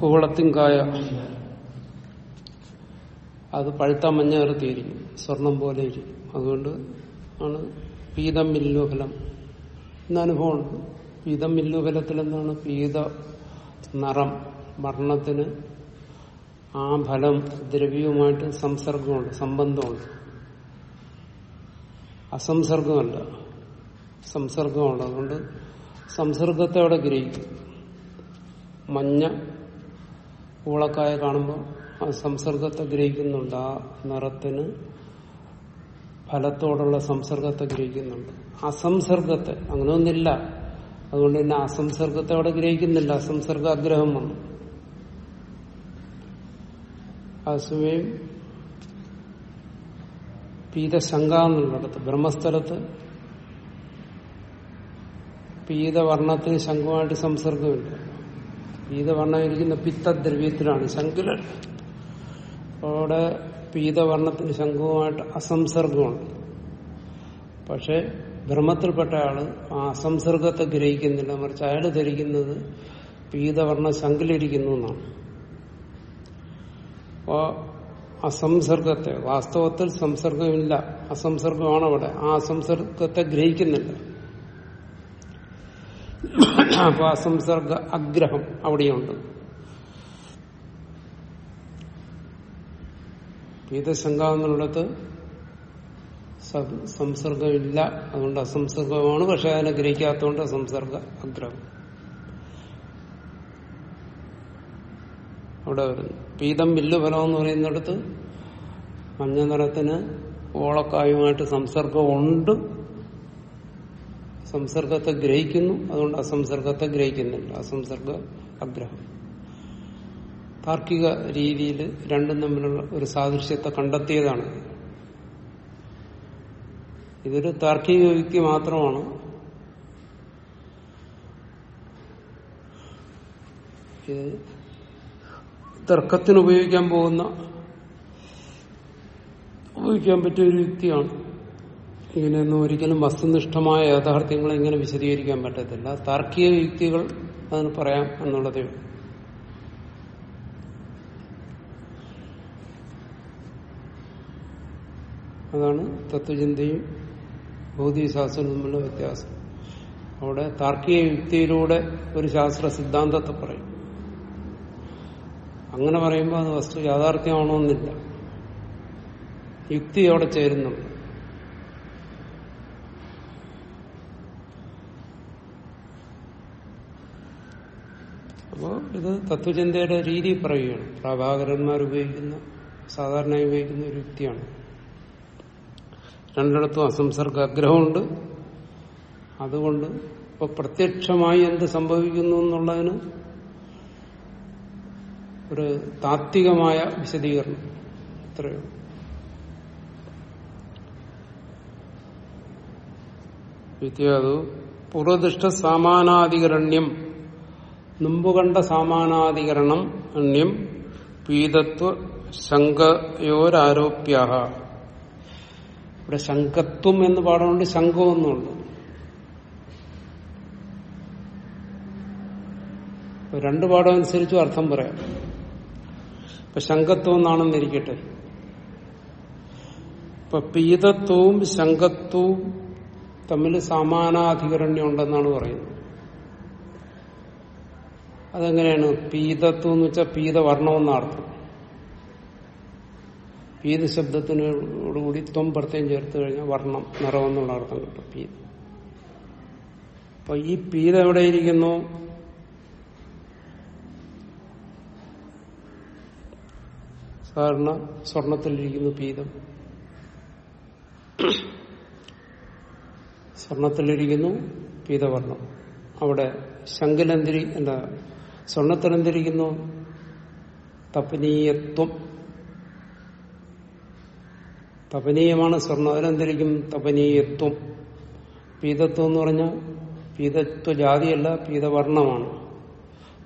കൂവളത്തിൻകായ. അത് പഴുത്ത മഞ്ഞ കറുത്തിയിരിക്കും സ്വർണം പോലെ ഇരിക്കും. അതുകൊണ്ട് ആണ് പീതം മില്ലുഫലം എന്ന അനുഭവമുണ്ട്. പീതം മില്ലുഫലത്തിൽ എന്താണ് പീത നിറം. വർണത്തിന് ആ ഫലം ദ്രവ്യവുമായിട്ട് സംസർഗമുണ്ട് സംബന്ധമുണ്ട്. അസംസർഗമല്ല സംസർഗമുണ്ട്. അതുകൊണ്ട് സംസർഗത്തെ അവിടെ ഗ്രഹിക്കും. മഞ്ഞ ഊളക്കായ കാണുമ്പോൾ ആ സംസർഗത്തെ ഗ്രഹിക്കുന്നുണ്ട്. ആ നിറത്തിന് ഫലത്തോടുള്ള സംസർഗത്തെ ഗ്രഹിക്കുന്നുണ്ട്. അസംസർഗത്തെ അങ്ങനെയൊന്നില്ല അതുകൊണ്ട് തന്നെ അസംസർഗത്തെ അവിടെ ഗ്രഹിക്കുന്നില്ല. അസംസർഗ ആഗ്രഹം വന്നു. അതേസമയം പീതശങ്ക എന്നുള്ളിടത്ത് ബ്രഹ്മസ്ഥലത്ത് പീതവർണത്തിന് ശംഖുമായിട്ട് സംസർഗമില്ല പീതവർണം ഇരിക്കുന്ന പിത്തദ്രവ്യത്തിലാണ് ശംഖുല അവിടെ പീതവർണത്തിന് ശംഖുവുമായിട്ട് അസംസർഗമുണ്ട്. പക്ഷെ ബ്രഹ്മത്തിൽപ്പെട്ട ആൾ ആ അസംസർഗത്തെ ഗ്രഹിക്കുന്നില്ല. മറിച്ച് അയാൾ ധരിക്കുന്നത് പീതവർണ ശങ്കിലിരിക്കുന്നു എന്നാണ്. അപ്പോ അസംസർഗത്തെ വാസ്തവത്തിൽ സംസർഗമില്ല. അസംസർഗമാണ് അവിടെ. ആ അസംസർഗത്തെ ഗ്രഹിക്കുന്നില്ല. അപ്പൊ അസംസർഗ അഗ്രഹം അവിടെയുണ്ട്. പീതശങ്ക എന്നുള്ളത് സംസർഗമില്ല. അതുകൊണ്ട് അസംസർഗമാണ്. പക്ഷെ അതിനെ ഗ്രഹിക്കാത്തതുകൊണ്ട് സംസർഗ അഗ്രഹം അവിടെ വരുന്നു പീതം വില്ല് ഫലം എന്ന് പറയുന്നിടത്ത് മഞ്ഞ നിറത്തിന് ഓളക്കായുമായിട്ട് സംസർഗമുണ്ട്. സംസർഗത്തെ ഗ്രഹിക്കുന്നു അതുകൊണ്ട് അസംസർഗത്തെ ഗ്രഹിക്കുന്നില്ല. അസംസർഗ അഗ്രഹം. താർക്കിക രീതിയിൽ രണ്ടും തമ്മിലുള്ള ഒരു സാദൃശ്യത്തെ കണ്ടെത്തിയതാണ്. ഇതൊരു താർക്കിക യുക്തി മാത്രമാണ്. തർക്കത്തിന് ഉപയോഗിക്കാൻ പോകുന്ന ഉപയോഗിക്കാൻ പറ്റിയ ഒരു യുക്തിയാണ് ഇങ്ങനെയൊന്നും ഒരിക്കലും വസ്തുനിഷ്ഠമായ യാഥാർത്ഥ്യങ്ങളെ ഇങ്ങനെ വിശദീകരിക്കാൻ പറ്റത്തില്ല. താർക്കിക യുക്തികൾ അതിന് പറയാം എന്നുള്ളതേ അതാണ് തത്വചിന്തയും ഭൗതികശാസ്ത്രവും തമ്മിലുള്ള വ്യത്യാസം. അവിടെ താർക്കിക യുക്തിയിലൂടെ ഒരു ശാസ്ത്ര സിദ്ധാന്തത്തെ പറയും. അങ്ങനെ പറയുമ്പോൾ അത് വസ്തു യാഥാർത്ഥ്യമാണോന്നില്ല. യുക്തി അവിടെ ചേരുന്നുണ്ട്. അപ്പോൾ ഇത് തത്വചിന്തയുടെ രീതി പറയുകയാണ്. പ്രഭാകരന്മാർ ഉപയോഗിക്കുന്ന സാധാരണയായി ഉപയോഗിക്കുന്ന ഒരു വ്യക്തിയാണ് രണ്ടിടത്തും അസംസർഗ ആഗ്രഹമുണ്ട്. അതുകൊണ്ട് ഇപ്പൊ പ്രത്യക്ഷമായി എന്ത് സംഭവിക്കുന്നു എന്നുള്ളതിന് ഒരു താത്വികമായ വിശദീകരണം. ഇത്രയോ വിദ്യാതു പൂർവദിഷ്ട സാമാനാധികരണ്യം. മുമ്പ് കണ്ട സാമാനാധികരണം അന്യം പീതത്വ ശങ്കയോരാരോപ്യ ഇവിടെ ശങ്കത്വം എന്ന് പാടുകൊണ്ട് ശങ്കമെന്നുണ്ട് രണ്ട് പാഠം അനുസരിച്ചും അർത്ഥം പറയാം. ഇപ്പൊ ശങ്കത്വം എന്നാണെന്നിരിക്കട്ടെ. ഇപ്പൊ പീതത്വവും ശങ്കത്വവും തമ്മിൽ സമാനാധികരണ്യം ഉണ്ടെന്നാണ് പറയുന്നത്. അതെങ്ങനെയാണ്? പീതത്വം എന്ന് വെച്ചാൽ പീതവർണമെന്ന അർത്ഥം പീത ശബ്ദത്തിനോടുകൂടി ത്വം പ്രത്യേകം ചേർത്ത് കഴിഞ്ഞാൽ വർണം നിറമെന്നുള്ള അർത്ഥം കിട്ടും പീത. അപ്പൊ ഈ പീത എവിടെയിരിക്കുന്നു സാധാരണ സ്വർണത്തിലിരിക്കുന്നു പീതം. സ്വർണത്തിലിരിക്കുന്നു പീതവർണം. അവിടെ ശങ്കിലന്തിരി എന്താ സ്വർണത്തിലെന്തിരിക്കുന്നു തപനീയത്വം. തപനീയമാണ് സ്വർണം. അതിനെന്തിരിക്കും തപനീയത്വം. പീതത്വം എന്ന് പറഞ്ഞാൽ പീതത്വ ജാതിയല്ല പീതവർണമാണ്.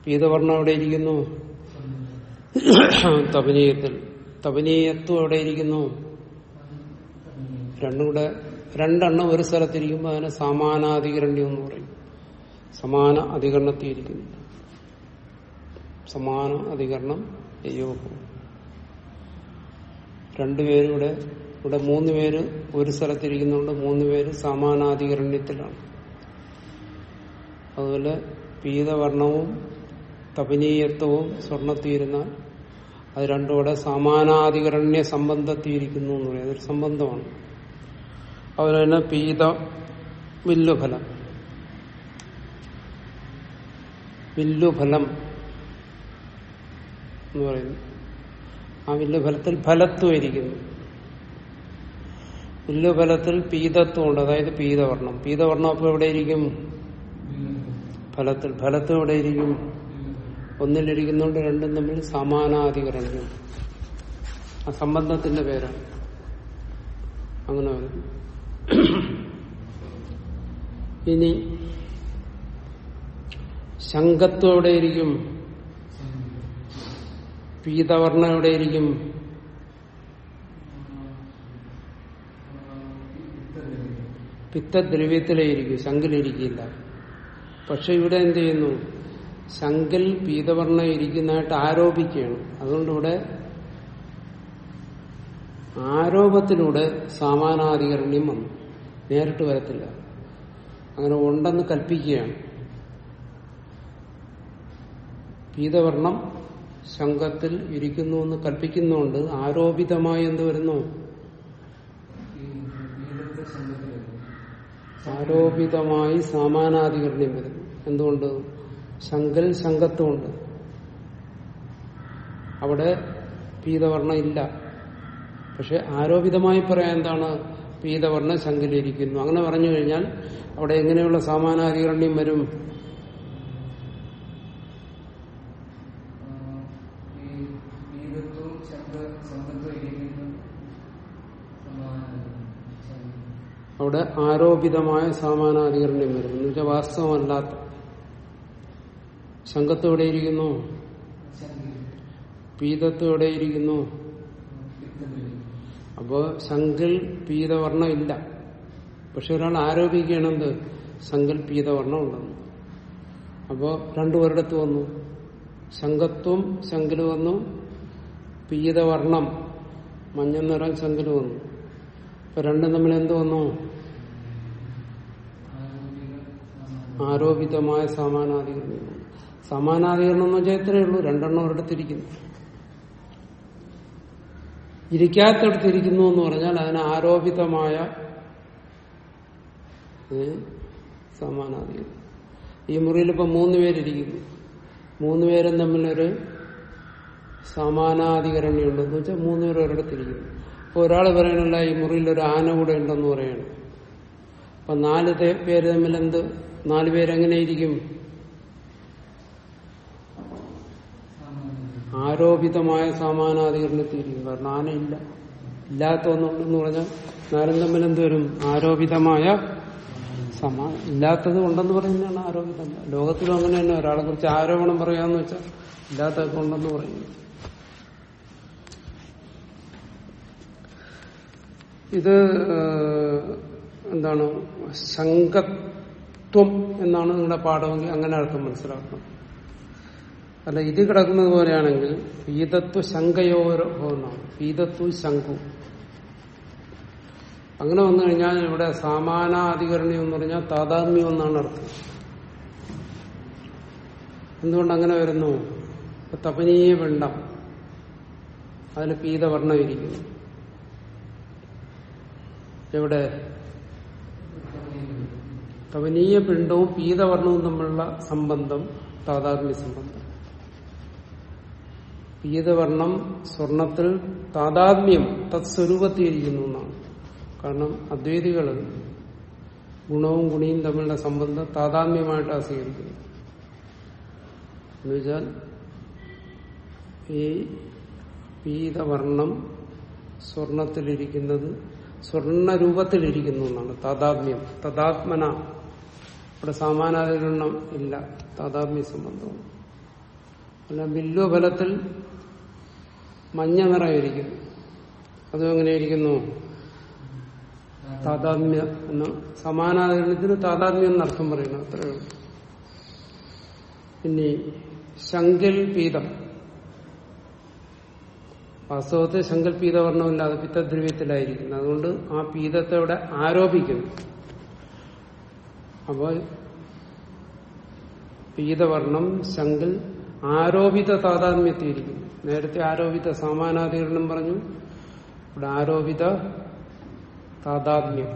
പീതവർണം എവിടെ ഇരിക്കുന്നു തപനീയത്തിൽ. തപനീയത്വം എവിടെ ഇരിക്കുന്നു രണ്ടും കൂടെ രണ്ടെണ്ണം ഒരു സ്ഥലത്തിരിക്കുമ്പോൾ അതിനെ സമാനാധികരണ്യം എന്ന് പറയും. സമാന അധികരണത്തിൽ ഇരിക്കുന്നു സമാന അധികരണം യോഗം രണ്ടുപേരും ഇവിടെ മൂന്ന് പേര് ഒരു സ്ഥലത്തിരിക്കുന്നുണ്ട് മൂന്ന് പേര് സമാനാധികരണ്യത്തിലാണ് അതുപോലെ പീതവർണവും തപനീയത്വവും സ്വർണത്തിയിരുന്നാൽ അത് രണ്ടും കൂടെ സമാനാധികരണ്യ സംബന്ധത്തിയിരിക്കുന്നു എന്ന് പറയുന്നത്. അതൊരു സംബന്ധമാണ്. അതുപോലെ തന്നെ പീത വില്ലുഫലം. വില്ലുഫലം എന്ന് പറയുന്നു. ആ വില്ലുഫലത്തിൽ ഫലത്വം ഇരിക്കുന്നു വില്ലുഫലത്തിൽ പീതത്വം ഉണ്ട് അതായത് പീതവർണം പീതവർണം അപ്പൊ എവിടെയിരിക്കും? ഫലത്തിൽ. ഫലത്വം എവിടെയിരിക്കും? ഒന്നിലിരിക്കുന്നുണ്ട് രണ്ടും തമ്മിൽ സമാനാധികരണം ആ സംബന്ധത്തിന്റെ പേരാണ്. അങ്ങനെ വരുന്നു. ഇനി എവിടെയിരിക്കും? പീതവർണം എവിടെയിരിക്കും പിത്തദ്രവ്യത്തിലേയിരിക്കും ശങ്കിലിരിക്കില്ല പക്ഷെ ഇവിടെ എന്ത് ചെയ്യുന്നു? ശങ്കിൽ പീതവർണ ഇരിക്കുന്നതായിട്ട് ആരോപിക്കുകയാണ്. അതുകൊണ്ട് ഇവിടെ ആരോപത്തിലൂടെ സമാനാധികരണ്യം വന്നു. നേരിട്ട് വരത്തില്ല. അങ്ങനെ ഉണ്ടെന്ന് കൽപ്പിക്കുകയാണ്. പീതവർണം ശങ്കത്തിൽ ഇരിക്കുന്നു എന്ന് കൽപ്പിക്കുന്നുണ്ട് ആരോപിതമായി എന്ത് വരുന്നു? ആരോപിതമായി സമാനാധികരണം വരുന്നു. എന്തുകൊണ്ട്? ശങ്കൽ ശങ്കത്വമുണ്ട് അവിടെ പീതവർണ ഇല്ല. പക്ഷെ ആരോപിതമായി പറയാൻ എന്താണ്? പീതവർണ ശങ്കലിരിക്കുന്നു അങ്ങനെ പറഞ്ഞു കഴിഞ്ഞാൽ അവിടെ എങ്ങനെയുള്ള സമാനാധികരണ്യം വരും? അവിടെ ആരോപിതമായ സമാനാധികരണം വരും എന്ന് വെച്ചാൽ വാസ്തവമല്ലാത്ത. ശങ്കത്വം എവിടെയിരിക്കുന്നു അപ്പോ ശങ്കിൽ പീതവർണം ഇല്ല. പക്ഷെ ഒരാൾ ആരോപിക്കണത് ശങ്കൽ പീതവർണം ഉണ്ടെന്ന്. അപ്പോ രണ്ടുപേരിടത്ത് വന്നു. ശങ്കത്വം ശങ്കിൽ വന്നു. പീതവർണം മഞ്ഞ നിറം ശങ്കിൽ വന്നു. അപ്പൊ രണ്ടും തമ്മിൽ എന്ത് വന്നു? ആരോപിതമായ സമാനാധികരണം. സമാനാധികരണം എന്ന് വെച്ചാൽ ഇത്രയേ ഉള്ളൂ. രണ്ടെണ്ണം ഒരിടത്തിരിക്കുന്നു ഇരിക്കാത്തടത്തിരിക്കുന്നു എന്ന് പറഞ്ഞാൽ അതിന് ആരോപിതമായ സമാനാധികരണം. ഈ മുറിയിൽ ഇപ്പൊ മൂന്ന് പേരിരിക്കുന്നു. മൂന്ന് പേരും തമ്മിലൊരു സമാനാധികരണമുണ്ട് എന്ന് വെച്ചാൽ മൂന്ന് പേർ ഒരിടത്തിരിക്കുന്നു അപ്പോൾ ഒരാൾ പറയണല്ല ഈ മുറിയിൽ ഒരു ആന കൂടെ ഉണ്ടെന്ന് പറയണം. അപ്പൊ നാല് പേര് തമ്മിൽ എന്ത് നാല് പേരെങ്ങനെയിരിക്കും ആരോപിതമായ സമാനാധികരണത്തിരിക്കും കാരണം ആനയില്ല ഇല്ലാത്ത ഒന്നുണ്ടെന്ന് പറഞ്ഞാൽ നാലും തമ്മിൽ എന്തുവരും ആരോപിതമായ സമാ ഇല്ലാത്തത് ഉണ്ടെന്ന് പറയുന്നതാണ് ആരോപിതം. ലോകത്തിലും അങ്ങനെ തന്നെ ഒരാളെ കുറിച്ച് ആരോപണം പറയാന്ന് വെച്ചാൽ ഇല്ലാത്തതൊക്കെ ഉണ്ടെന്ന് പറയുന്നു ഇത് എന്താണ്? ശങ്കത്വം എന്നാണ് നിങ്ങളുടെ പാഠമെങ്കിൽ അങ്ങനെ അർത്ഥം മനസ്സിലാക്കണം. അല്ല ഇത് കിടക്കുന്നത് പോലെയാണെങ്കിൽ ഫീതത്വ ശങ്കയോരോ പീതത്വ ശങ്കു അങ്ങനെ വന്നു കഴിഞ്ഞാൽ ഇവിടെ സമാനാധികരണം എന്ന് പറഞ്ഞാൽ താതാത്മ്യം എന്നാണ് അർത്ഥം. എന്തുകൊണ്ട് അങ്ങനെ വരുന്നു? തപനീയ പിണ്ഡം. അതിൽ പീതവർണം ഇരിക്കുന്നു എവിടെ? തവനീയ പിണ്ഡവും പീതവർണവും തമ്മിലുള്ള സംബന്ധം താതാത്മ്യ സംബന്ധം. പീതവർണം സ്വർണത്തിൽ താതാത്മ്യം തത്സ്വരൂപത്തിയിരിക്കുന്നു എന്നാണ്. കാരണം അദ്വൈതികൾ ഗുണവും ഗുണിയും തമ്മിലുള്ള സംബന്ധം താതാത്മ്യമായിട്ടാണ് സ്വീകരിക്കുന്നത്. എന്നുവെച്ചാൽ ഈ പീതവർണം സ്വർണത്തിലിരിക്കുന്നത് സ്വർണ രൂപത്തിലിരിക്കുന്നു എന്നാണ്. താതാത്മ്യം തഥാത്മന ഇവിടെ സമാനാധികരണം ഇല്ല. താതാത്മ്യ സംബന്ധവും അല്ല ബില്ലു ഫലത്തിൽ മഞ്ഞ നിറയിരിക്കുന്നു അതും എങ്ങനെയിരിക്കുന്നു? താതാത്മ്യ എന്ന് സമാനാധികരണത്തിന് താതാത്മ്യം എന്നർത്ഥം പറയുന്നു. അത്രയേ ഉള്ളൂ. പിന്നെ ശങ്കിൽ പീതം വാസ്തവത്തിൽ ശങ്കൽ പീതവർണമില്ലാതെ പിത്തദ്രവ്യത്തിലായിരിക്കുന്നു. അതുകൊണ്ട് ആ പീതത്തെ ഇവിടെ ആരോപിക്കുന്നു. അപ്പോൾ പീതവർണം ശങ്കിൽ ആരോപിത താതാത്മ്യത്തിയിരിക്കുന്നു നേരത്തെ ആരോപിത സമാനാധികരണം പറഞ്ഞു. ഇവിടെ ആരോപിത താതാത്മ്യം.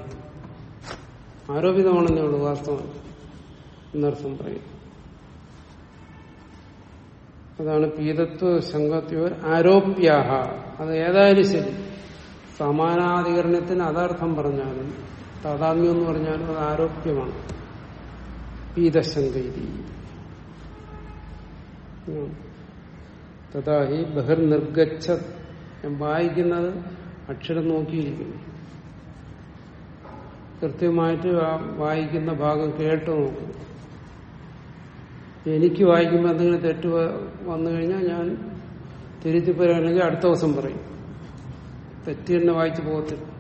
ആരോപിതമാണെന്നേ ഉള്ളൂ വാസ്തവം. എന്നർത്ഥം പറയും അതാണ് പീതത്വ ശങ്കത്വ ആരോപ്യാഹ. അത് ഏതായാലും ശരി. സമാനാധികരണത്തിന് അതാർത്ഥം പറഞ്ഞാലും താതാത്മ്യം എന്ന് പറഞ്ഞാലും അത് ആരോപ്യമാണ്. പീതശങ്കൈതി ബഹിർനിർഗച്ഛ ഞാൻ വായിക്കുന്നത് അക്ഷരം നോക്കിയിരിക്കുന്നു. കൃത്യമായിട്ട് ആ വായിക്കുന്ന ഭാഗം കേട്ട് നോക്കും എനിക്ക് വായിക്കുമ്പോൾ എന്തെങ്കിലും തെറ്റ് വന്നു കഴിഞ്ഞാൽ ഞാൻ തിരുത്തി പറയുകയാണെങ്കിൽ അടുത്ത ദിവസം പറയും. തെറ്റ് തന്നെ വായിച്ചു പോകത്തില്ല.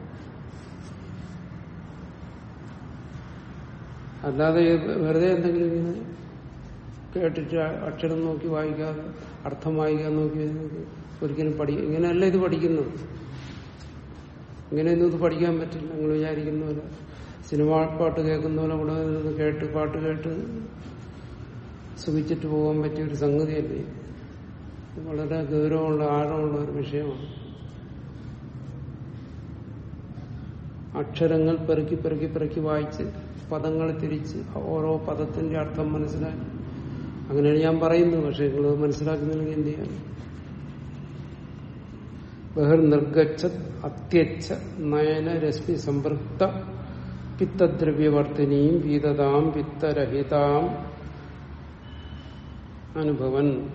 അല്ലാതെ വെറുതെ എന്തെങ്കിലും ഇങ്ങനെ കേട്ടിട്ട് അക്ഷരം നോക്കി വായിക്കാതെ അർത്ഥം വായിക്കാൻ നോക്കി ഒരിക്കലും പഠി ഇങ്ങനെയല്ല ഇത് പഠിക്കുന്നത്. ഇങ്ങനെയൊന്നും ഇത് പഠിക്കാൻ പറ്റില്ല. നിങ്ങൾ വിചാരിക്കുന്ന പോലെ സിനിമ പാട്ട് കേൾക്കുന്ന പോലെ കൂടെ കേട്ട് പാട്ട് കേട്ട് സുഖിച്ചിട്ട് പോകാൻ പറ്റിയ ഒരു സംഗതിയല്ലേ? വളരെ ഗൗരവമുള്ള ആഴമുള്ള ഒരു വിഷയമാണ്. അക്ഷരങ്ങൾ പെറുക്കി പെറുക്കി പെറുക്കി വായിച്ച് പദങ്ങൾ തിരിച്ച് ഓരോ പദത്തിന്റെ അർത്ഥം മനസ്സിലാക്കി. അങ്ങനെയാണ് ഞാൻ പറയുന്നത് പക്ഷെ നിങ്ങൾ മനസ്സിലാക്കുന്നില്ലെങ്കിൽ എന്ത് ചെയ്യാൻ? ബഹിർനിർഗച്ഛ അത്യച്ഛ നയന രശ്മി സമ്പൃക്ത പിത്തദ്രവ്യവർത്തിനിയും പീതതാം പിത്തരഹിതാം അനുഭവൻ.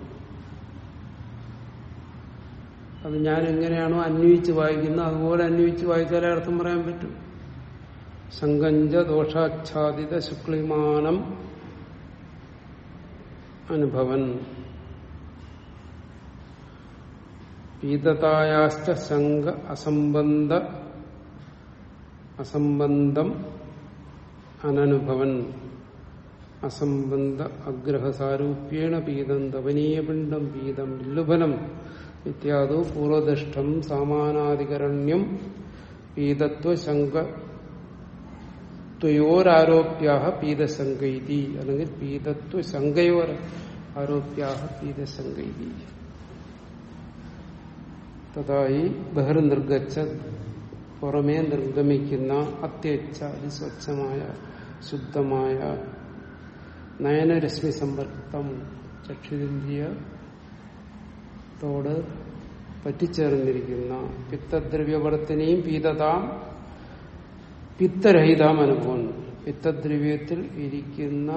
അത് ഞാൻ എങ്ങനെയാണോ അന്വയിച്ച് വായിക്കുന്നത് അതുപോലെ അന്വയിച്ച് വായിച്ചാലേ അർത്ഥം പറയാൻ പറ്റും. സങ്കഞ്ച ദോഷാച്ഛാദിത ശുക്ലിമാനം അനുഭവൻ. പീതതായാശ്ച സംഘ അസംബന്ധ അസംബന്ധം അനനുഭവൻ. അസംബന്ധ അഗ്രഹസാരൂപ്യേണ പീതം തവനീയപിണ്ഡം പീതം ലുബലം ഇത്യാദോ പൂർവദൃഷ്ടം സാമാനാധികരണ്യം. പീതത്വ ശങ്ക ത്വയോരാരോപ്യാഹ പീതസംഗൈതി അല്ലെങ്കിൽ പീതത്വ ശങ്കയോർ ആരോപ്യാഹ പീതസംഗൈതി. തഥായി ബഹിർനിർഗച്ഛ പുറമേ നിർഗമിക്കുന്ന അത്യച്ച അതിസ്വച്ഛമായ ശുദ്ധമായ നയനരശ്മി സമ്പർക്കം ചക്ഷുരിന്ദ്രിയത്തോട് പറ്റിച്ചേർന്നിരിക്കുന്ന പിത്തദ്രവ്യവർത്തനയും പീതതാം പിത്തരഹിതാം അനുഭവം പിത്തദ്രവ്യത്തിൽ ഇരിക്കുന്ന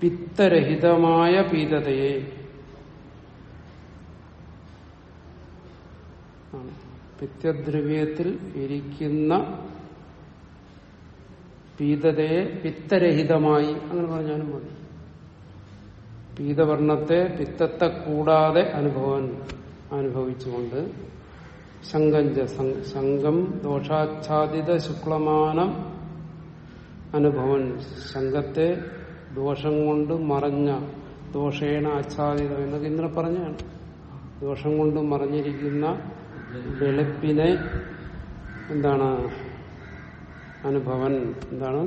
പിത്തരഹിതമായ പീതതയെ. പിത്തദ്രവ്യത്തിൽ ഇരിക്കുന്ന പീതതയെ പിത്തരഹിതമായി അങ്ങനെ പറഞ്ഞാലും മതി പീതവർണത്തെ പിത്തത്തെ കൂടാതെ അനുഭവൻ അനുഭവിച്ചുകൊണ്ട് ശങ്കഞ്ച ശങ്കം ദോഷാച്ഛാദിത ശുക്ലമാനം അനുഭവൻ. ശങ്കത്തെ ദോഷം കൊണ്ട് മറഞ്ഞ ദോഷേണ ആച്ഛാദിതം എന്നൊക്കെ ഇന്നലെ പറഞ്ഞാണ് ദോഷം കൊണ്ട് മറഞ്ഞിരിക്കുന്ന വെളുപ്പിനെ എന്താണ്? അനുഭവൻ എന്താണ്?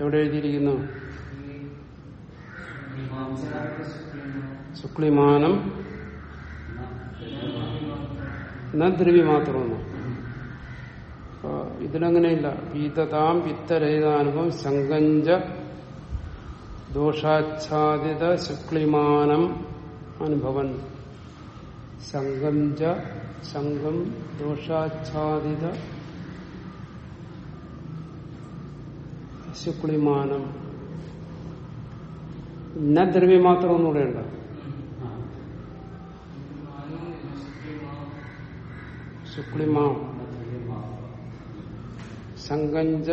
എവിടെ എഴുതിയിരിക്കുന്നു? ശുക്ലിമാനം ദ്രവി മാത്രമെന്നോ അപ്പൊ ഇതിലങ്ങനെയില്ല. പീതതാം പിത്തരഹിതാനുഭവം ശങ്കഞ്ച ദോഷാച്ഛാദിത ശുക്ലിമാനം അനുഭവൻ. ശങ്കഞ്ച ശങ്കം ദോഷാച്ഛാദിത ശുക്ലിമാനം ഇന്ന ദ്രവ്യം മാത്രം ഒന്നുകൂടെ ഉണ്ട് ശുക്ലിമാ സങ്കഞ്ച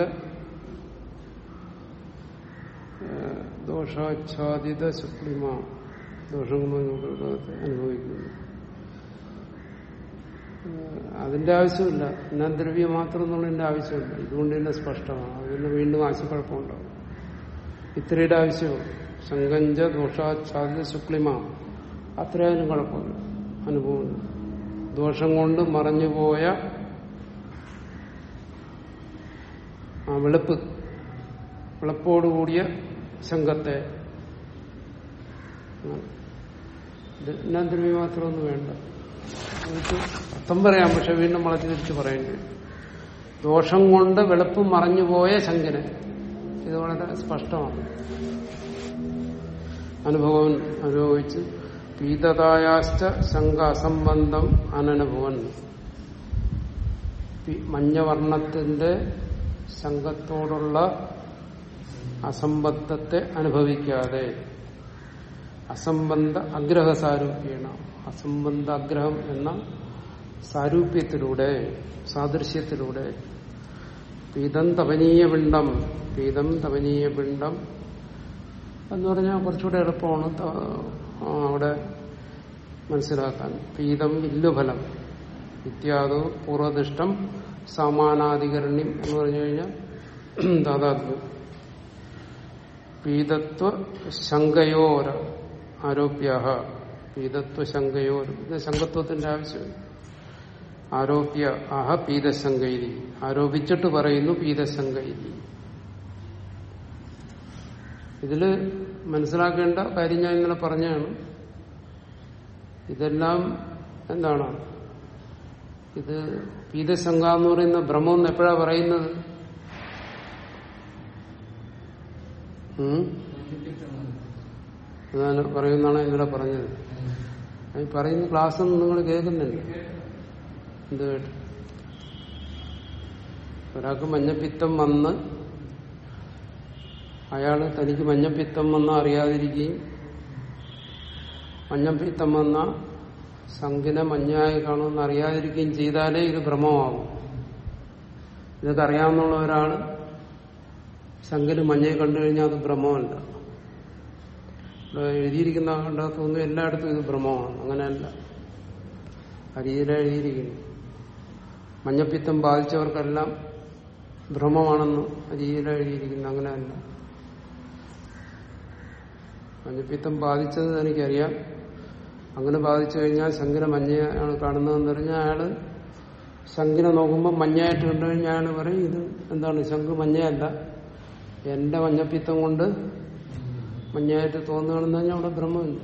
ദോഷാച്ഛാദിത ശുക്ലിമാ ദോഷങ്ങളൊന്നും അനുഭവിക്കുന്നു അതിന്റെ ആവശ്യമില്ല. എന്നാ ദ്രവ്യം മാത്രം എന്നുള്ളതിന്റെ ആവശ്യമില്ല. ഇതുകൊണ്ട് തന്നെ സ്പഷ്ടമാണ്. അതുകൊണ്ട് വീണ്ടും ആശയക്കുഴപ്പമുണ്ടാവും. ഇത്രയുടെ ആവശ്യമുള്ളൂ. ശങ്കഞ്ച ദോഷാച്ഛാദ്യ ശുക്ലിമാം അത്രയായാലും കുഴപ്പമില്ല അനുഭവം ദോഷം കൊണ്ട് മറഞ്ഞുപോയ ആ വെളുപ്പ് വെളുപ്പോടുകൂടിയ ശങ്കത്തെ ദ്രവ്യം മാത്രമൊന്നും വേണ്ട. അർത്ഥം പറയാം പക്ഷെ വീണ്ടും വളച്ചു തിരിച്ച് പറയേണ്ടി ദോഷം കൊണ്ട് വെളുപ്പ് മറഞ്ഞുപോയ ശങ്കന് ഇത് വളരെ സ്പഷ്ടമാണ്. അനുഭവൻ അനുഭവിച്ച് പീതതായാശ്ച ശങ്ക അസംബന്ധം അനനുഭവൻ മഞ്ഞവർണത്തിന്റെ സംഘത്തോടുള്ള അസംബന്ധത്തെ അനുഭവിക്കാതെ അസംബന്ധ അഗ്രഹ സാരൂപ്യേണ. അസംബന്ധ അഗ്രഹം എന്ന സാരൂപ്യത്തിലൂടെ സാദൃശ്യത്തിലൂടെ. പീതം തപനീയ പിണ്ഡം പീതം തപനീയ പിണ്ഡം എന്ന് പറഞ്ഞാൽ കുറച്ചുകൂടെ എളുപ്പമാണ് അവിടെ മനസ്സിലാക്കാൻ. പീതം ഇല്ലുഫലം ഇത്യാദോ പൂർവദിഷ്ടം സമാനാധികരണ്യം എന്ന് പറഞ്ഞു കഴിഞ്ഞാൽ താതാത്മ്യം പീതത്വ ശങ്കയോര ആരോപ്യ പീതത്വ ശങ്കയോര. ഇത് ശങ്കത്വത്തിന്റെ ആവശ്യമില്ല. ആരോപ്യ ആഹ പീതശങ്കൈരി ആരോപിച്ചിട്ട് പറയുന്നു പീതശങ്കൈരി ഇതിൽ മനസ്സിലാക്കേണ്ട കാര്യം ഞാൻ ഇന്നലെ പറഞ്ഞാണ് ഇതെല്ലാം എന്താണ്? ഇത് പീതശങ്ക എന്ന് പറയുന്ന എന്ന് എപ്പോഴാ പറയുന്നത്? പറയുന്നാണ് പറയുന്നതാണ് ഇന്നലെ പറഞ്ഞത്. പറയുന്ന ക്ലാസ് നിങ്ങൾ കേൾക്കുന്നില്ല. എന്ത് കേട്ടു? ഒരാൾക്ക് മഞ്ഞപ്പിത്തം വന്ന് അയാൾ തനിക്ക് മഞ്ഞപ്പിത്തം വന്ന അറിയാതിരിക്കുകയും മഞ്ഞപ്പിത്തം വന്ന സംഖ്യനെ മഞ്ഞായി കാണുമെന്ന് അറിയാതിരിക്കുകയും ചെയ്താലേ ഇത് ഭ്രമമാകും ഇതൊക്കെ അറിയാവുന്ന ഒരാൾ സംഖ്യന് മഞ്ഞയെ കണ്ടു കഴിഞ്ഞാൽ അത് ഭ്രമമല്ല. എഴുതിയിരിക്കുന്ന കണ്ടാത്തൊന്നും എല്ലായിടത്തും ഇത് ഭ്രമമാണ്. അങ്ങനെയല്ല. ആ എഴുതിയിരിക്കുന്നു മഞ്ഞപ്പിത്തം ബാധിച്ചവർക്കെല്ലാം ഭ്രമമാണെന്ന് രീതിയിലാണ് എഴുതിയിരിക്കുന്നത്. അങ്ങനെയല്ല. മഞ്ഞപ്പിത്തം ബാധിച്ചത് എനിക്കറിയാം. അങ്ങനെ ബാധിച്ചു കഴിഞ്ഞാൽ ശങ്കിനെ മഞ്ഞയാണ് കാണുന്നതെന്ന് പറഞ്ഞാൽ അയാൾ ശങ്കിനെ നോക്കുമ്പോൾ മഞ്ഞയായിട്ട് കണ്ടു കഴിഞ്ഞാൽ അയാൾ പറയും ഇത് എന്താണ്? ശംഖ് മഞ്ഞയല്ല. എന്റെ മഞ്ഞപ്പിത്തം കൊണ്ട് മഞ്ഞയായിട്ട് തോന്നുകയാണെന്ന് കഴിഞ്ഞാൽ അവിടെ ഭ്രമമില്ല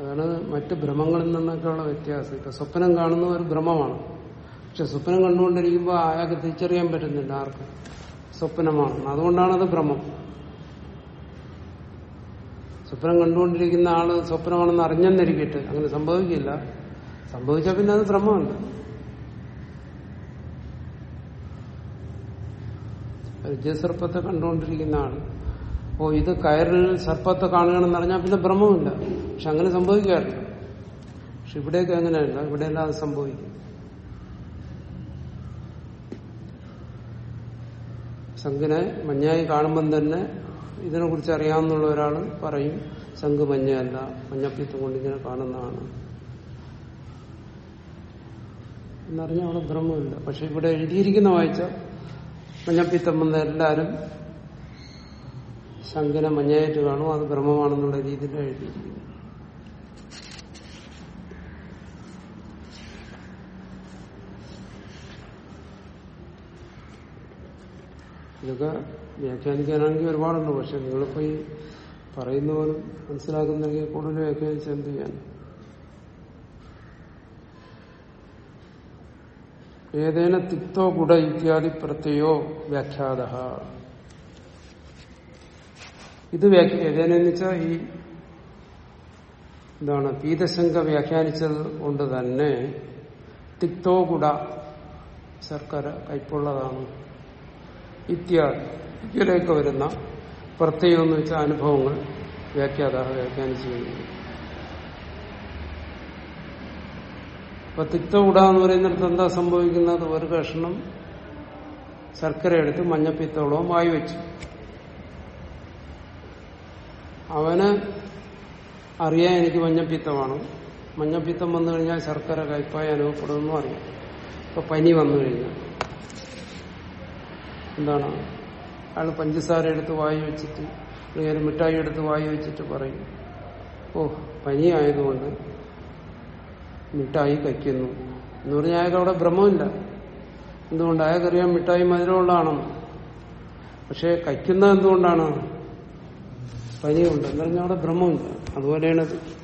അതാണ് മറ്റ് ഭ്രമങ്ങളിൽ നിന്നൊക്കെയുള്ള വ്യത്യാസം. ഇപ്പൊ സ്വപ്നം കാണുന്ന ഒരു ഭ്രമമാണ് പക്ഷെ സ്വപ്നം കണ്ടുകൊണ്ടിരിക്കുമ്പോൾ അയാൾക്ക് തിരിച്ചറിയാൻ പറ്റുന്നില്ല ആർക്കും. സ്വപ്നമാണ്. അതുകൊണ്ടാണത് ഭ്രമം. സ്വപ്നം കണ്ടുകൊണ്ടിരിക്കുന്ന ആൾ സ്വപ്നമാണെന്ന് അറിഞ്ഞെന്നിരിക്കട്ടെ അങ്ങനെ സംഭവിക്കില്ല. സംഭവിച്ചാൽ പിന്നെ അത് ഭ്രമമല്ല. രജസർപ്പത്തെ കണ്ടുകൊണ്ടിരിക്കുന്ന ആൾ ഓ ഇത് കയറിൽ സർപ്പത്തെ കാണുകയാണെന്ന് അറിഞ്ഞാൽ പിന്നെ ഭ്രമമില്ല. പക്ഷെ അങ്ങനെ സംഭവിക്കാറില്ല. പക്ഷെ ഇവിടെയൊക്കെ അങ്ങനെയല്ല. ഇവിടെയെല്ലാം അത് സംഭവിക്കും. ശംഖിനെ മഞ്ഞായി കാണുമ്പം തന്നെ ഇതിനെ കുറിച്ച് അറിയാമെന്നുള്ള ഒരാൾ പറയും ശംഖ് മഞ്ഞയല്ല മഞ്ഞപ്പിത്തം കൊണ്ട് ഇങ്ങനെ കാണുന്നതാണ്. എന്നറിഞ്ഞ അവിടെ ഭ്രമമില്ല. പക്ഷെ ഇവിടെ എഴുതിയിരിക്കുന്ന വായിച്ച മഞ്ഞപ്പിത്തം വന്ന എല്ലാവരും ശംഖിനെ മഞ്ഞയായിട്ട് കാണും അത് ഭ്രമമാണെന്നുള്ള രീതിയിൽ എഴുതിയിരിക്കുന്നു. ഇതൊക്കെ വ്യാഖ്യാനിക്കാനാണെങ്കിൽ ഒരുപാടുണ്ട്. പക്ഷെ നിങ്ങളിപ്പോ ഈ പറയുന്ന പോലും മനസ്സിലാക്കുന്നെങ്കിൽ കൂടുതൽ വ്യാഖ്യാനിച്ച് എന്ത് ചെയ്യാൻ? ഏതേന തിക്തോ ഗുഡ ഇത്യാദി പ്രത്യയോ വ്യാഖ്യാത ഇത് ഏതേനെന്ന് വെച്ചാൽ ഈ എന്താണ് പീതശങ്ക വ്യാഖ്യാനിച്ചത് കൊണ്ട് തന്നെ തിക്തോ ഗുഡ ശർക്കര കയ്പുള്ളതാണ്. ഇത്യാദി ഇതിലേക്ക് വരുന്ന പ്രത്യേകം എന്ന് വെച്ചാൽ അനുഭവങ്ങൾ വ്യാഖ്യാത വ്യാഖ്യാനിച്ചു കഴിഞ്ഞു അപ്പൊ തിക്തകുട എന്ന് പറയുന്നിടത്ത് എന്താ സംഭവിക്കുന്നത്? ഒരു കഷ്ണം ശർക്കര എടുത്ത് മഞ്ഞപ്പിത്തോളവും വായി വെച്ചു. അവന് അറിയാൻ എനിക്ക് മഞ്ഞപ്പിത്തമാണ് മഞ്ഞപ്പിത്തം വന്നു കഴിഞ്ഞാൽ ശർക്കര കയ്പായി അനുഭവപ്പെടുമെന്നും അറിയാം ഇപ്പൊ പനി വന്നു കഴിഞ്ഞാൽ എന്താണ്? അയാൾ പഞ്ചസാര എടുത്ത് വായി വെച്ചിട്ട് അല്ലെങ്കിൽ ഒരു മിഠായി എടുത്ത് വായി വെച്ചിട്ട് പറയും ഓ പനി ആയതുകൊണ്ട് മിഠായി കഴിക്കുന്നു. എന്ന് പറഞ്ഞാൽ അയാൾക്ക് അവിടെ ഭ്രമമില്ല. എന്തുകൊണ്ട്? അയാൾക്കറിയാം മിഠായി മധുരമുള്ളതാണെന്ന്. പക്ഷെ കഴിക്കുന്നത് എന്തുകൊണ്ടാണ്? പനിയുണ്ട്. എന്ന് പറഞ്ഞാൽ അവിടെ ഭ്രമമില്ല. അതുപോലെയാണ് ഇത്.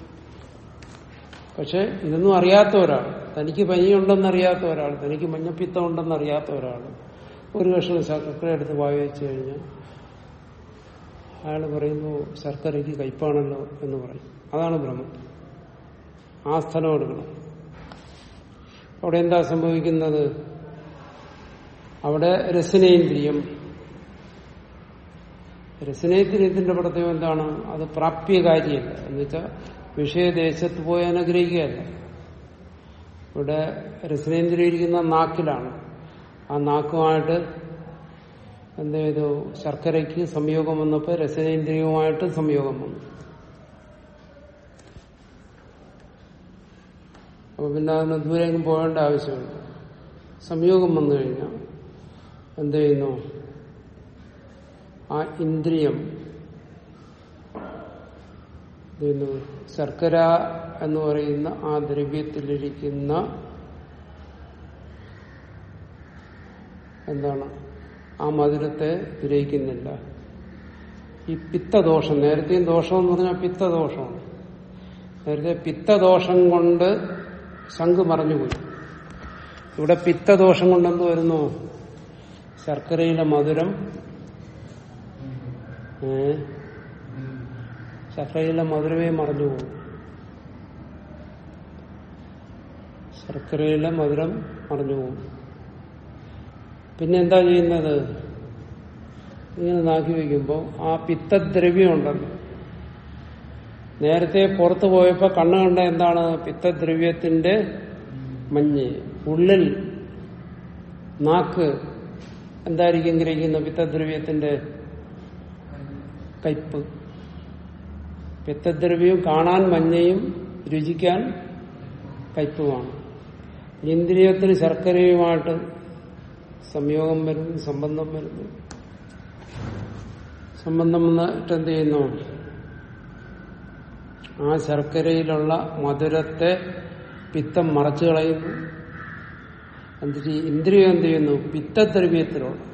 പക്ഷെ ഇതൊന്നും അറിയാത്ത ഒരാൾ തനിക്ക് പനിയുണ്ടെന്ന് അറിയാത്ത ഒരാൾ തനിക്ക് മഞ്ഞപ്പിത്തം ഉണ്ടെന്ന് അറിയാത്ത ഒരാൾ ഒരു കഷ്ണം ശർക്കര എടുത്ത് വായു വെച്ച് കഴിഞ്ഞാൽ അയാൾ പറയുന്നു ശർക്കരയ്ക്ക് കയ്പാണല്ലോ എന്ന് പറയും. അതാണ് ഭ്രമം. ആ സ്ഥലം എടുക്കണം അവിടെ എന്താ സംഭവിക്കുന്നത്? അവിടെ രസനേന്ദ്രിയം. രസനേന്ദ്രിയത്തിന്റെ പ്രത്യേകം എന്താണ്? അത് പ്രാപ്യ കാര്യമല്ല എന്നുവെച്ചാൽ വിഷയദേശത്ത് പോയി അനുഗ്രഹിക്കുകയല്ല. ഇവിടെ രസനേന്ദ്രിയം ഇരിക്കുന്ന നാക്കിലാണ്. ആ നാക്കുമായിട്ട് എന്ത് ചെയ്തു ശർക്കരയ്ക്ക് സംയോഗം വന്നപ്പോൾ രസനേന്ദ്രിയവുമായിട്ട് സംയോഗം വന്നു. അപ്പൊ പിന്നെ അതിന് ദൂരേക്കും പോകേണ്ട ആവശ്യമില്ല. സംയോഗം വന്നു കഴിഞ്ഞാൽ എന്ത് ചെയ്യുന്നു? ആ ഇന്ദ്രിയം ശർക്കര എന്ന് പറയുന്ന ആ ദ്രവ്യത്തിലിരിക്കുന്ന എന്താണ്? ആ മധുരത്തെ ഗ്രഹിക്കുന്നില്ല ഈ പിത്തദോഷം നേരത്തെയും ദോഷം എന്ന് പറഞ്ഞാൽ പിത്തദോഷമാണ്. നേരത്തെ പിത്തദോഷം കൊണ്ട് ശംഖ് മറഞ്ഞുപോയി ഇവിടെ പിത്തദോഷം കൊണ്ടെന്ത് വരുന്നു? ശർക്കരയിലെ മധുരം ശർക്കരയിലെ മധുരമേ മറഞ്ഞു പോകും. ശർക്കരയിലെ മധുരം മറഞ്ഞു പോകും. പിന്നെ എന്താ ചെയ്യുന്നത്? ഇങ്ങനെ നാക്കി വയ്ക്കുമ്പോൾ ആ പിത്തദ്രവ്യം ഉണ്ടല്ലോ നേരത്തെ പുറത്തു പോയപ്പോൾ കണ്ണ് കണ്ട എന്താണ്? പിത്തദ്രവ്യത്തിന്റെ മഞ്ഞ് ഉള്ളിൽ നാക്ക് എന്തായിരിക്കും ഗ്രഹിക്കുന്ന പിത്തദ്രവ്യത്തിന്റെ കയ്പ്. പിത്തദ്രവ്യവും കാണാൻ മഞ്ഞയും രുചിക്കാൻ കയ്പുമാണ്. ഇന്ദ്രിയത്തിന് ശർക്കരയുമായിട്ട് സംയോഗം വരുന്നു സംബന്ധം വരുന്നു. സംബന്ധം വന്നിട്ട് എന്ത് ചെയ്യുന്നു? ആ ശർക്കരയിലുള്ള മധുരത്തെ പിത്തം മറച്ചു കളയുന്നു. എന്നിട്ട് ഇന്ദ്രിയം എന്ത് ചെയ്യുന്നു? പിത്തദ്രവ്യത്തിലുള്ള.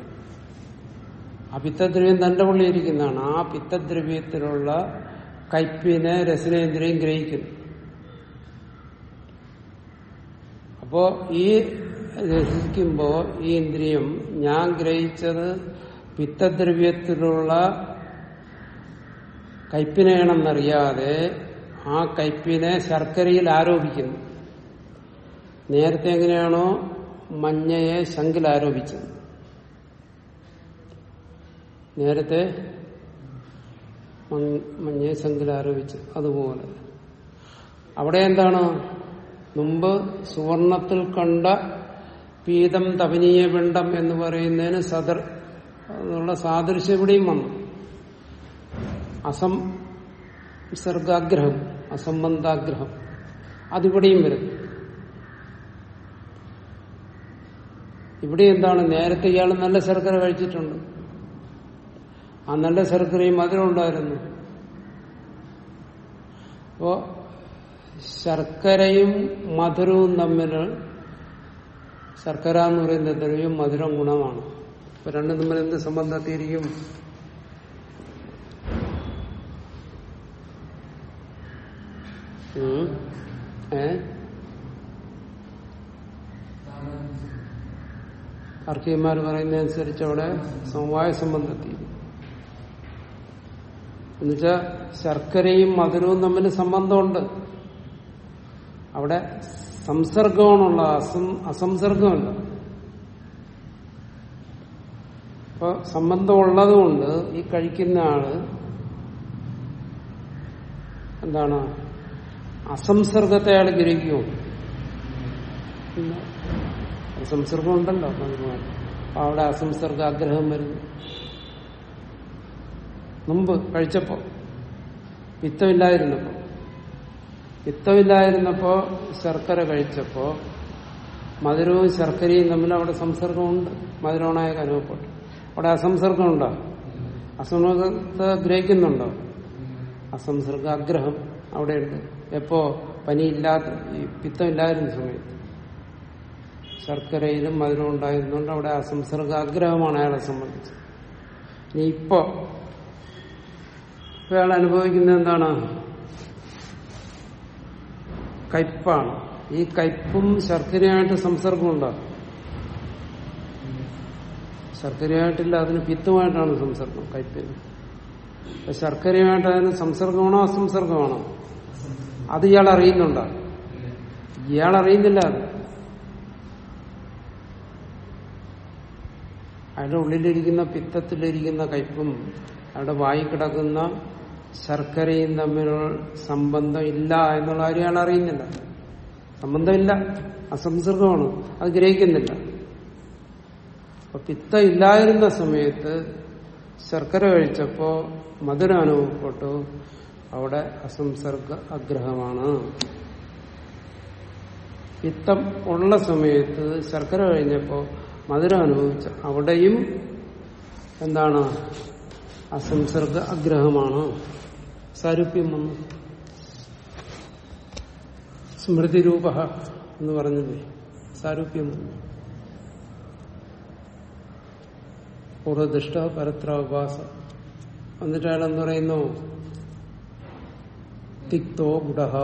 ആ പിത്തദ്രവ്യം തന്റെ ഉള്ളിൽ ഇരിക്കുന്നതാണ്. ആ പിത്തദ്രവ്യത്തിലുള്ള കയ്പിനെ രസനേന്ദ്രിയം ഗ്രഹിക്കുന്നു. അപ്പോ ഈ രസിക്കുമ്പോ ഈ ഇന്ദ്രിയം ഞാൻ ഗ്രഹിച്ചത് പിത്തദ്രവ്യത്തിലുള്ള കയ്പിനെയാണെന്നറിയാതെ ആ കയ്പിനെ ശർക്കരയിൽ ആരോപിക്കുന്നു. നേരത്തെ എങ്ങനെയാണോ മഞ്ഞയെ ശങ്കിൽ ആരോപിച്ചത്. നേരത്തെ മഞ്ഞ- മഞ്ഞയെ ശങ്കിൽ ആരോപിച്ചു. അതുപോലെ. അവിടെ എന്താണ്? മുമ്പ് സുവർണത്തിൽ കണ്ട പീതം തപനീയ പിണ്ടം എന്ന് പറയുന്നതിന് സദർ എന്നുള്ള സാദൃശ്യം ഇവിടെയും വന്നു. അസം സർഗാഗ്രഹം അസംബന്ധാഗ്രഹം അതിവിടെയും വരുന്നു. ഇവിടെ എന്താണ്? നേരത്തെ ഇയാൾ നല്ല ശർക്കര കഴിച്ചിട്ടുണ്ട്. ആ നല്ല ശർക്കരയും മധുരം ഉണ്ടായിരുന്നു. അപ്പോ ശർക്കരയും മധുരവും തമ്മിൽ ശർക്കര എന്ന് പറയുന്ന ദ്രവ്യം മധുരം ഗുണമാണ്. അപ്പൊ രണ്ടും തമ്മിൽ എന്ത് സംബന്ധത്തിരിക്കും. ഏ? പറയുന്നതനുസരിച്ച് അവിടെ സമവായ സംബന്ധത്തിൽ എന്നുവെച്ചാൽ ശർക്കരയും മധുരവും തമ്മിൽ സംബന്ധമുണ്ട്. അവിടെ സംസർഗമാണുള്ള അസം അസംസർഗമല്ല. അപ്പൊ സംബന്ധമുള്ളത് ഉള്ളതുകൊണ്ട് ഈ കഴിക്കുന്ന ആൾ എന്താണ്? അസംസർഗത്തെ അയാൾ ഗ്രഹിക്കുമോ. അസംസർഗം ഉണ്ടല്ലോ അപ്പൊ അവിടെ അസംസർഗ ആഗ്രഹം വരുന്നു. മുമ്പ് കഴിച്ചപ്പോ പിത്തമില്ലായിരുന്നപ്പോ പിത്തമില്ലായിരുന്നപ്പോ ശർക്കര കഴിച്ചപ്പോ മധുരവും ശർക്കരയും തമ്മിൽ അവിടെ സംസർഗമുണ്ട്. മധുരവണായ അനുഭവപ്പെട്ടു അവിടെ അസംസർഗമുണ്ടോ? അസംസർഗത്തെ ഗ്രഹിക്കുന്നുണ്ടോ? അസംസർഗ ആഗ്രഹം അവിടെയുണ്ട്. എപ്പോ? പനിയില്ലാത്ത ഈ പിത്തമില്ലായിരുന്ന സമയത്ത്. ശർക്കരയിലും മധുരം ഉണ്ടായിരുന്നുകൊണ്ട് അവിടെ അസംസർഗ ആഗ്രഹമാണ് അയാളെ സംബന്ധിച്ച് ഇനി ഇപ്പൊ അയാൾ അനുഭവിക്കുന്നത് എന്താണ്? കയ്പാണ്. ഈ കയ്പും ശർക്കരയായിട്ട് സംസർഗമുണ്ടോ. ശർക്കരയായിട്ടില്ല അതിന് പിത്തുമായിട്ടാണ് സംസർഗം കയ്പിന് ശർക്കരയായിട്ട് അതിന് സംസർഗമാണോ അസംസർഗമാണോ? അത് ഇയാൾ അറിയുന്നുണ്ടോ? ഇയാൾ അറിയുന്നില്ല അത്. അയാളുടെ ഉള്ളിലിരിക്കുന്ന പിത്തത്തിലിരിക്കുന്ന കയ്പും അയാളുടെ വായി കിടക്കുന്ന ശർക്കരയും തമ്മിലുള്ള സംബന്ധം ഇല്ല എന്നുള്ള കാര്യം അയാൾ അറിയുന്നില്ല. സംബന്ധമില്ല. അസംസർഗമാണ്. അത് ഗ്രഹിക്കുന്നില്ല. അപ്പൊ പിത്ത ഇല്ലായിരുന്ന സമയത്ത് ശർക്കര കഴിച്ചപ്പോ മധുരം അനുഭവപ്പെട്ടു. അവിടെ അസംസർഗ ആഗ്രഹമാണ്. പിത്തം ഉള്ള സമയത്ത് ശർക്കര കഴിഞ്ഞപ്പോ മധുരം അനുഭവിച്ച അവിടെയും എന്താണ്? അസംസർഗ ആഗ്രഹമാണ്. സാരൂപ്യം വന്നു സ്മൃതി രൂപ എന്ന് പറഞ്ഞില്ലേ സാരൂപ്യം വന്നു പൂർവദൃഷ്ട പരത്ര ഉപാസ എന്നിട്ട് പറയുന്നു തിക്തോ ഗുഡഹ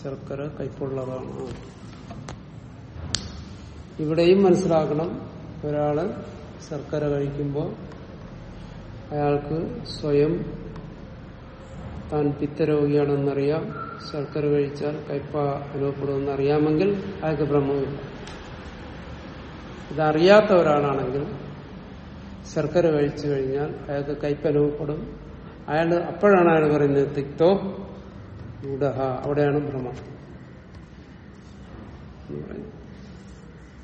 ശർക്കര കൈപ്പുള്ളതാണ്. ഇവിടെയും മനസ്സിലാക്കണം ഒരാൾ ശർക്കര കഴിക്കുമ്പോൾ അയാൾക്ക് സ്വയം താൻ പിത്തരോഗിയാണെന്നറിയാം. ശർക്കര കഴിച്ചാൽ കയ്പ അനുഭവപ്പെടുമെന്ന് അറിയാമെങ്കിൽ അയാൾക്ക് ഭ്രമമില്ല ഇതറിയാത്ത ഒരാളാണെങ്കിൽ ശർക്കര കഴിച്ചു കഴിഞ്ഞാൽ അയാൾക്ക് കയ്പ അനുഭവപ്പെടും. അയാൾ അപ്പോഴാണ് അയാൾ പറയുന്നത് തിക്തോ ഗുഡഹ അവിടെയാണ് ഭ്രമം.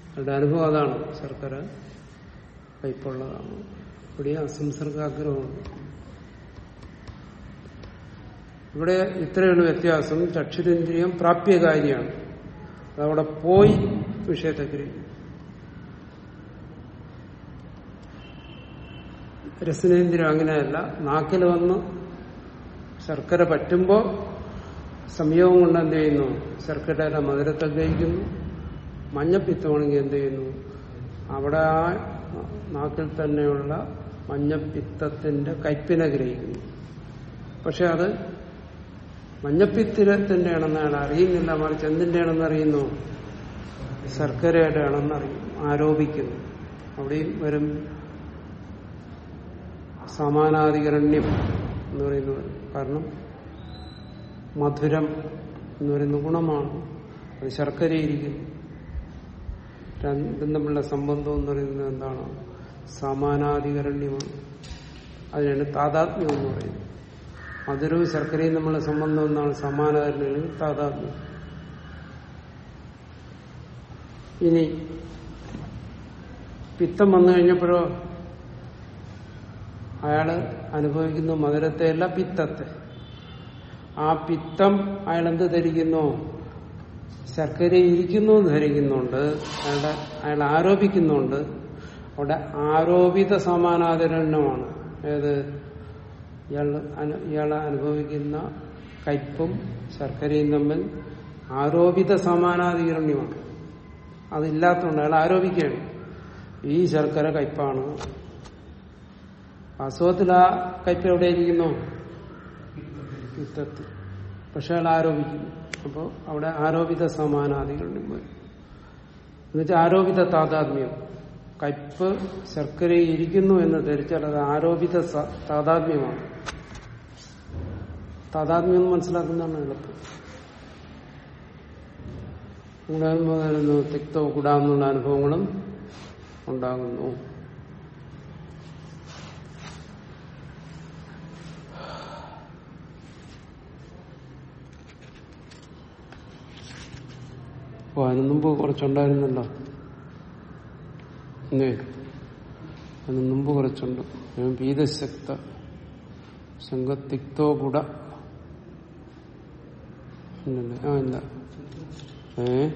അയാളുടെ അനുഭവം അതാണ്. ശർക്കര കയ്പുള്ളതാണ്. ഇവിടെ അസംസർഗാഗ്രഹമുണ്ട്. ഇവിടെ ഇത്രയാണ് വ്യത്യാസം. ചക്ഷുരേന്ദ്രിയം പ്രാപ്യകാരിയാണ് അതവിടെ പോയി വിഷയത്തെ ഗ്രഹിക്കും രസനേന്ദ്രിയം അങ്ങനെയല്ല. നാക്കിൽ വന്ന് ശർക്കര പറ്റുമ്പോൾ സംയോഗം കൊണ്ട് എന്ത് ചെയ്യുന്നു? ശർക്കരയുടെ മധുരത്തെ ഗ്രഹിക്കുന്നു. മഞ്ഞപ്പിത്തമാണെങ്കിൽ എന്ത് ചെയ്യുന്നു? അവിടെ ആ നാക്കിൽ തന്നെയുള്ള മഞ്ഞപ്പിത്തത്തിന്റെ കയ്പിനെ ഗ്രഹിക്കുന്നു. പക്ഷെ അത് മഞ്ഞപ്പിത്തത്തിന്റെ ആണെന്ന് അയാൾ അറിയുന്നില്ല മറിച്ച് എന്തിന്റെ ആണെന്ന് അറിയുന്നു? ശർക്കരയുടെ ആണെന്ന് അറിയും ആരോപിക്കുന്നു. അവിടെയും വരും സമാനാധികരണ്യം എന്ന് പറയുന്നത് കാരണം മധുരം എന്ന് പറയുന്ന ഗുണമാണ്. അത് ശർക്കരയിരിക്കുന്നു രണ്ടും തമ്മിലുള്ള സംബന്ധം എന്ന് പറയുന്നത് എന്താണ്? സമാനാധികരണ്യമാണ്. അതിനാണ് താതാത്മ്യം എന്ന് പറയുന്നത്. മധുരവും ശർക്കരയും തമ്മിലുള്ള സംബന്ധം എന്താണ് സമാനാധികരണം താതാത്മ്യം. ഇനി പിത്തം വന്നു കഴിഞ്ഞപ്പോഴോ അയാൾ അനുഭവിക്കുന്ന മധുരത്തെയല്ല പിത്തത്തെ. ആ പിത്തം അയാൾ എന്ത് ധരിക്കുന്നു? ശർക്കര ഇരിക്കുന്നു ധരിക്കുന്നുണ്ട്. അയാളുടെ അയാൾ ആരോപിക്കുന്നുണ്ട്. അവിടെ ആരോപിത സമാനാദരണമാണ് ഏത്? ഇയാൾ അനു- ഇയാൾ അനുഭവിക്കുന്ന കയ്പും ശർക്കരയും തമ്മിൽ ആരോപിത സമാനാധികരണ്യമാണ്. അതില്ലാത്തതുകൊണ്ട് അയാൾ ആരോപിക്കുകയാണ്. ഈ ശർക്കര കയ്പാണ്. വാസ്തവത്തിൽ ആ കയ്പ് എവിടെയിരിക്കുന്നു? യുദ്ധത്തിൽ പക്ഷെ അയാൾ ആരോപിക്കുന്നു. അപ്പോൾ അവിടെ ആരോപിത സമാനാദികളുണ്ട് എന്നുവെച്ചാൽ ആരോപിത താതാത്മ്യം. കയ്പ് ശർക്കരയിൽ ഇരിക്കുന്നു എന്ന് ധരിച്ചാൽ അത് ആരോപിത താതാത്മ്യമാണ്. താതാത്മ്യം മനസ്സിലാക്കുന്നതാണ് എളുപ്പം. ഗുണാത്മകരുന്നു തിക്തോ കൂടാമെന്നുള്ള അനുഭവങ്ങളും ഉണ്ടാകുന്നു. അപ്പൊ അതിന് മുമ്പ് കുറച്ചുണ്ടായിരുന്നല്ലോ. ഇല്ലേ അതിന് മുമ്പ് കുറച്ചുണ്ട്. ഞാൻ പീതശക്ത സംഘത്തിക്തോ ഗുഡ ഇല്ലല്ലേ ആ ഇല്ല. ഏ?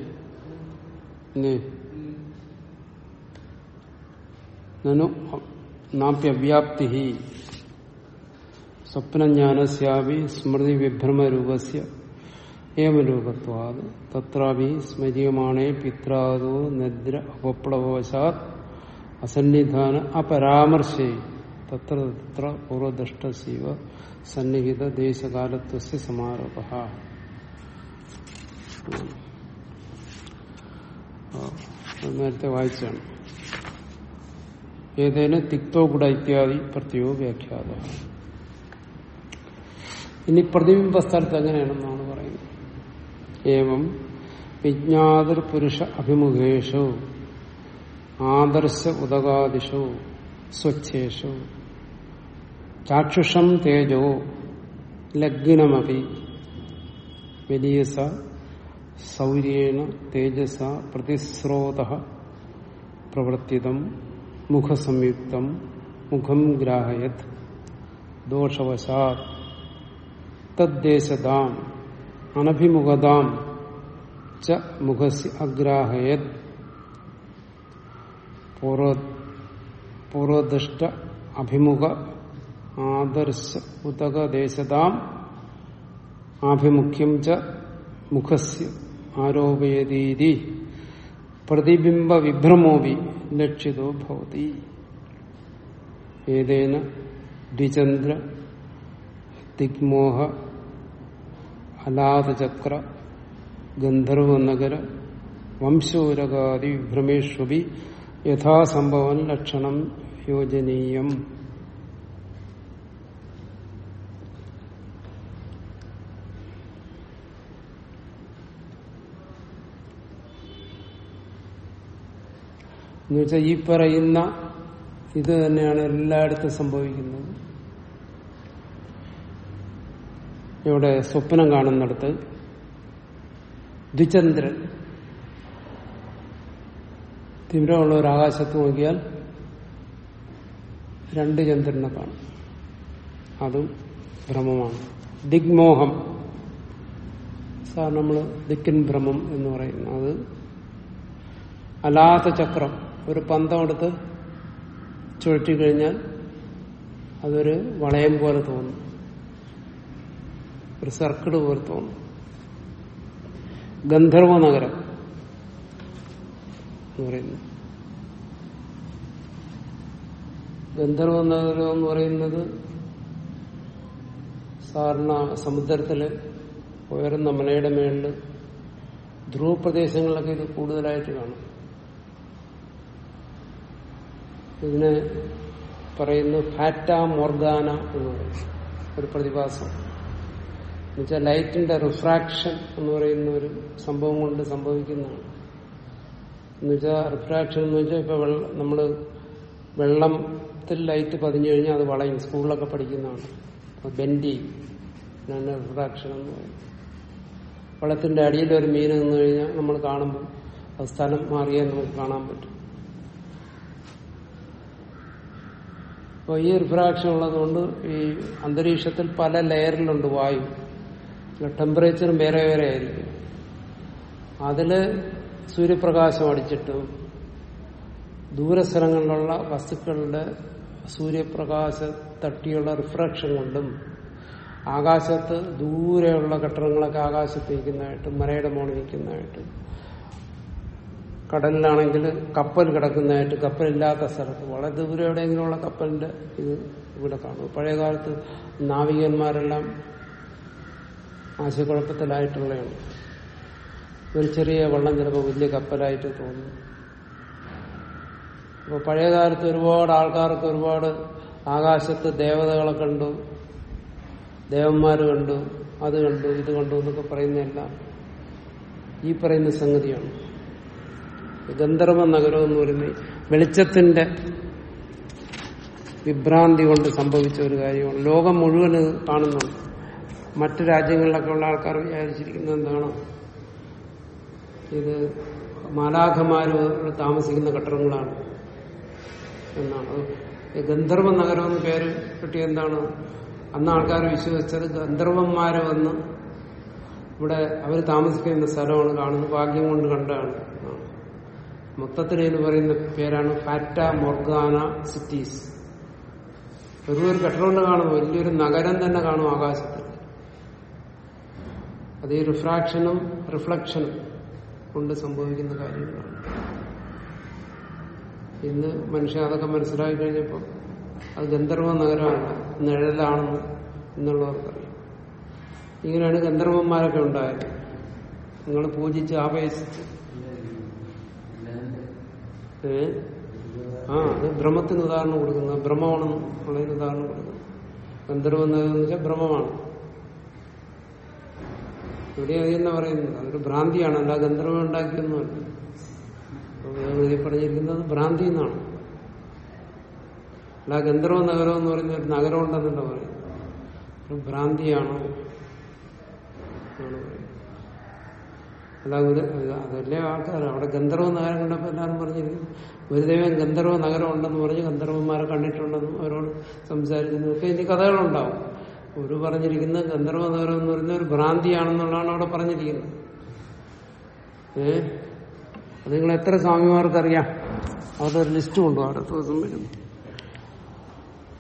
ഇല്ലേ നനു നാപ്യവ്യാപ്തി സ്വപ്നജ്ഞാനസ്യാപി സ്മൃതി വിഭ്രമരൂപസ്യ ഏവരൂപത്വാത് തത്രാപി സ്മരീയമാണേ പിത്രാദോ നിദ്ര ഉപപ്ലവവശാത് അസന്നിധാന അപരാമർശേ. തത്ര തത്ര പൂർവദഷ്ടസീവ സന്നിഹിത ദേശകാലത്വസ്യ സമാരോപ നേരത്തെ വായിച്ചാണ്. ഏതേന തിക്തോ ഗുഡ ഇത്യാദി പ്രത്യോ വ്യാഖ്യാത. ഇനി പ്രതിബിംബ സ്ഥലത്ത് എങ്ങനെയാണെന്നാണ് പറയുന്നത്? ഏവം വിജ്ഞാതർ പുരുഷ അഭിമുഖേഷോ ആദർശ ഉദകാദിഷോ സ്വച്ഛേഷോ ചാക്ഷുഷം തേജോ ലഗ്നമപി വലിയസ സൗര്യേണ തേജസ പ്രതിസ്രോത പ്രവർത്തിതം മുഖസംയുക്തം മുഖം ഗ്രാഹയത് ദോഷവശാ തദ്ദേശതാം അനഭിമുഖതാം ച മുഖസ് അഗ്രാഹയത് പൂർവദൃഷ്ട അഭിമുഖ ആദർശ ഉദകദേശതാം ആഭിമുഖ്യം ച മുഖസ്യ ആരോപയതീതി പ്രതിബിംബ വിഭ്രമോപി ലക്ഷിതോ ഭവതി. ഏതേന ദ്വിചന്ദ്ര ദിഗ്മോഹ അലാതചക്ര ഗന്ധർവനഗര വംശോരകാദി വിഭ്രമേഷ്വപി യഥാസംഭവൻ ലക്ഷണം യോജനീയം. എന്നുവെച്ചാൽ ഈ പറയുന്ന ഇത് തന്നെയാണ് എല്ലായിടത്തും സംഭവിക്കുന്നത്. ഇവിടെ സ്വപ്നം കാണുന്നിടത്ത് ദ്വിചന്ദ്രൻ തിമ്രമുള്ള ഒരു ആകാശത്ത് നോക്കിയാൽ രണ്ട് ചന്ദ്രനെ കാണും. അതും ഭ്രമമാണ് ദിഗ്മോഹം. സാർ നമ്മൾ ദിക്കിൻ ഭ്രമം എന്ന് പറയുന്നത് അലാത്ത ചക്രം. ഒരു പന്തം എടുത്ത് ചുഴറ്റി കഴിഞ്ഞാൽ അതൊരു വളയം പോലെ തോന്നും. ഒരു സർക്കിൾ പോലെ തോന്നും. ഗന്ധർവ നഗരം എന്ന് പറയുന്നു. ഗന്ധർവ നഗരം എന്ന് പറയുന്നത് സാധാരണ സമുദ്രത്തിൽ ഉയർന്ന മലയുടെ മേളിൽ ധ്രുവ പ്രദേശങ്ങളിലൊക്കെ ഇത് കൂടുതലായിട്ട് കാണും. ഇതിനെ പറയുന്നു ഫാറ്റ മോർഗാന എന്ന് പറയും. ഒരു പ്രതിഭാസം. എന്നുവെച്ചാൽ ലൈറ്റിന്റെ റിഫ്രാക്ഷൻ എന്ന് പറയുന്ന ഒരു സംഭവം കൊണ്ട് സംഭവിക്കുന്നതാണ്. എന്നുവെച്ചാൽ റിഫ്രാക്ഷൻ എന്ന് വെച്ചാൽ ഇപ്പൊ നമ്മൾ വെള്ളത്തിൽ ലൈറ്റ് പതിഞ്ഞു കഴിഞ്ഞാൽ അത് വളയും സ്കൂളിലൊക്കെ പഠിക്കുന്നതാണ്. ബെൻഡി റിഫ്രാക്ഷൻ എന്ന് പറയും വെള്ളത്തിന്റെ അടിയിൽ ഒരു മീൻ നിന്ന് കഴിഞ്ഞാൽ നമ്മൾ കാണുമ്പോൾ അത് സ്ഥലം മാറിയാൽ നമുക്ക് കാണാൻ പറ്റും. അപ്പോൾ ഈ റിഫ്രാക്ഷൻ ഉള്ളതുകൊണ്ട് ഈ അന്തരീക്ഷത്തിൽ പല ലെയറിലുണ്ട് വായു. ടെമ്പറേച്ചറും വേറെ വേറെ ആയിരിക്കും. അതിൽ സൂര്യപ്രകാശം അടിച്ചിട്ടും ദൂരസ്ഥലങ്ങളിലുള്ള വസ്തുക്കളുടെ സൂര്യപ്രകാശ തട്ടിയുള്ള റിഫ്രാക്ഷൻ കൊണ്ടും ആകാശത്ത് ദൂരെയുള്ള കെട്ടിടങ്ങളൊക്കെ ആകാശത്ത് നിൽക്കുന്നതായിട്ടും മലയുടെ മോളിൽ നിൽക്കുന്നതായിട്ടും കടലിലാണെങ്കിൽ കപ്പൽ കിടക്കുന്നതായിട്ട് കപ്പലില്ലാത്ത സ്ഥലത്ത് വളരെ ദൂരെ എവിടെയെങ്കിലുമുള്ള കപ്പലിന്റെ ഇത് ഇവിടെ കാണും. പഴയ കാലത്ത് നാവികന്മാരെല്ലാം ആശയക്കുഴപ്പത്തിലായിട്ടുള്ളതാണ് ഒരു ചെറിയ വള്ളം ചിലപ്പോൾ വലിയ കപ്പലായിട്ട് തോന്നും. അപ്പോൾ പഴയ കാലത്ത് ഒരുപാട് ആൾക്കാർക്ക് ഒരുപാട് ആകാശത്ത് ദേവതകളെ കണ്ടു ദേവന്മാർ കണ്ടു അത് കണ്ടു ഇത് കണ്ടു എന്നൊക്കെ പറയുന്നതെല്ലാം ഈ പറയുന്ന സംഗതിയാണ്. ഗന്ധർവ നഗരം എന്ന് പറയുന്നത് വെളിച്ചത്തിന്റെ വിഭ്രാന്തി കൊണ്ട് സംഭവിച്ച ഒരു കാര്യമാണ്. ലോകം മുഴുവൻ കാണുന്നുണ്ട്. മറ്റു രാജ്യങ്ങളിലൊക്കെ ഉള്ള ആൾക്കാർ വിചാരിച്ചിരിക്കുന്നത് എന്താണ്? ഇത് മാലാഖമാര് താമസിക്കുന്ന കെട്ടിടങ്ങളാണ് എന്നാണ്. ഗന്ധർവ നഗരം എന്ന് പേര് കിട്ടിയ എന്താണ്? അന്ന് ആൾക്കാർ വിശ്വസിച്ചത് ഗന്ധർവന്മാര് വന്ന് ഇവിടെ അവർ താമസിക്കുന്ന സ്ഥലമാണ് കാണുന്നത്. ഭാഗ്യം കൊണ്ട് കണ്ടാണ്. മൊത്തത്തിൽ എന്ന് പറയുന്ന പേരാണ് ഫാറ്റ മൊർഗാന സിറ്റീസ്. വെറും ഒരു കെട്ടിടം കാണും വലിയൊരു നഗരം തന്നെ കാണും ആകാശത്തിൽ. അത് ഈ റിഫ്രാക്ഷനും റിഫ്ലക്ഷനും കൊണ്ട് സംഭവിക്കുന്ന കാര്യങ്ങളാണ്. ഇന്ന് മനുഷ്യൻ അതൊക്കെ മനസ്സിലാക്കി കഴിഞ്ഞപ്പോൾ അത് ഗന്ധർവ നഗരമാണ് നിഴലാണെന്ന് എന്നുള്ളവർക്കറിയാം ഇങ്ങനെയാണ് ഗന്ധർവന്മാരൊക്കെ ഉണ്ടായത്. നിങ്ങൾ പൂജിച്ച് ആവേശിച്ച് ഏ ആ അത് ബ്രഹ്മത്തിന് ഉദാഹരണം കൊടുക്കുന്നത് ബ്രഹ്മമാണെന്ന് ഉള്ളതിന് ഉദാഹരണം കൊടുക്കുന്നത് ഗന്ധർവ എന്ന് വെച്ചാൽ ബ്രഹ്മമാണ്. ഇവിടെ അത് തന്നെ പറയുന്നത്. അതൊരു ഭ്രാന്തിയാണ്. അല്ല ഗന്ധർവം ഉണ്ടാക്കിയൊന്നുമല്ല. പറഞ്ഞിരിക്കുന്നത് ഭ്രാന്തി എന്നാണ്. അല്ല ഗന്ധർവ നഗരം എന്ന് പറയുന്ന ഒരു നഗരം ഉണ്ടെന്നല്ല പറയുന്നത്. ഒരു ഭ്രാന്തിയാണ്? ആണ് പറയുന്നത്. അല്ല അതല്ലേ ആൾക്കാർ അവിടെ ഗന്ധർവ നഗരം കണ്ടപ്പോൾ എല്ലാവരും പറഞ്ഞിരിക്കുന്നു. ഒരു ദൈവം ഗന്ധർവ നഗരം ഉണ്ടെന്ന് പറഞ്ഞ് ഗന്ധർവന്മാരെ കണ്ടിട്ടുണ്ടെന്നും അവരോട് സംസാരിക്കുന്നു. ഒക്കെ ഇനി കഥകളുണ്ടാവും. ഒരു പറഞ്ഞിരിക്കുന്ന ഗന്ധർവ നഗരം എന്ന് പറയുന്ന ഒരു ഭ്രാന്തിയാണെന്നുള്ളതാണ് അവിടെ പറഞ്ഞിരിക്കുന്നത്. ഏ? അത് നിങ്ങൾ എത്ര സ്വാമിമാർക്കറിയാം? അവരുടെ ഒരു ലിസ്റ്റ് ഉണ്ടോ അടുത്ത ദിവസം വരുന്നു